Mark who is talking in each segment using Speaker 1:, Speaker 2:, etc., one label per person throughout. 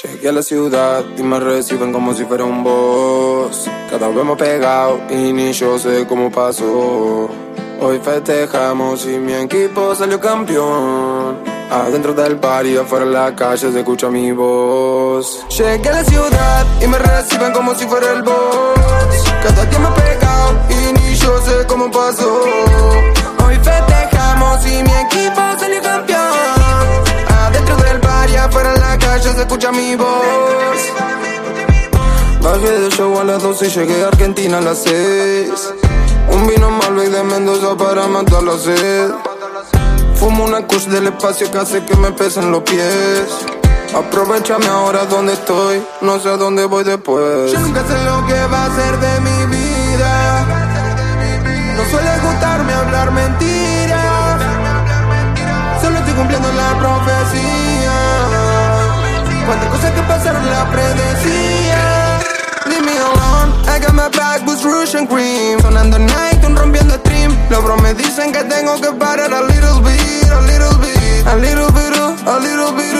Speaker 1: Llegué a la ciudad y me reciben como si fuera un boss. Cada vez más pegado y ni yo sé cómo pasó. Hoy festejamos y mi equipo salió campeón. Adentro del bar y afuera en la calle se escucha mi voz. Llegué a la ciudad y me reciben como si fuera el boss. Cada día calle se escucha mi voz. Bajé del show a las 12 y llegué a Argentina a las 6. Un vino Malbec de Mendoza para matar la sed. Fumo una kush del espacio que hace que me pesen los pies. Aprovechame ahora donde estoy, no sé a dónde voy después. Yo nunca sé lo que va a ser de mi vida. No suele gustarme hablar mentiras. Cuántas cosas que pasaron la predecía. Leave me alone, I got my back boots, rouge and cream. Sonando night, un rompiendo stream. Los bros me dicen que tengo que parar a little bit, a little bit, a little bit, a little bit.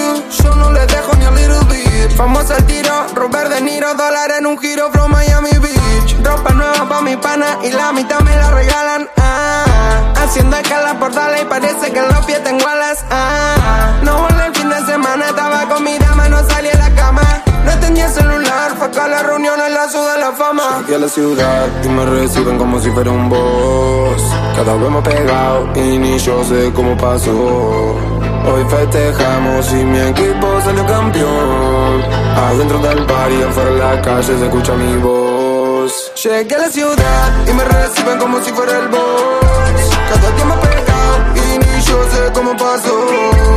Speaker 1: Yo no le dejo ni a little bit. Famoso al tiro, Robert De Niro, dólar en un giro from Miami Beach. Ropa nueva pa' mi pana y la mitad me la regalan. Ah, haciendo escala por y parece que los pies tengo alas. Ah, en la ciudad de la fama. Llegué a la ciudad y me reciben como si fuera un boss. Cada vez más pegado y ni yo sé cómo pasó. Hoy festejamos y mi equipo salió campeón. Adentro del bar y afuera en la calle se escucha mi voz. Llegué a la ciudad y me reciben como si fuera el boss. Cada día más pegado y ni yo sé cómo pasó.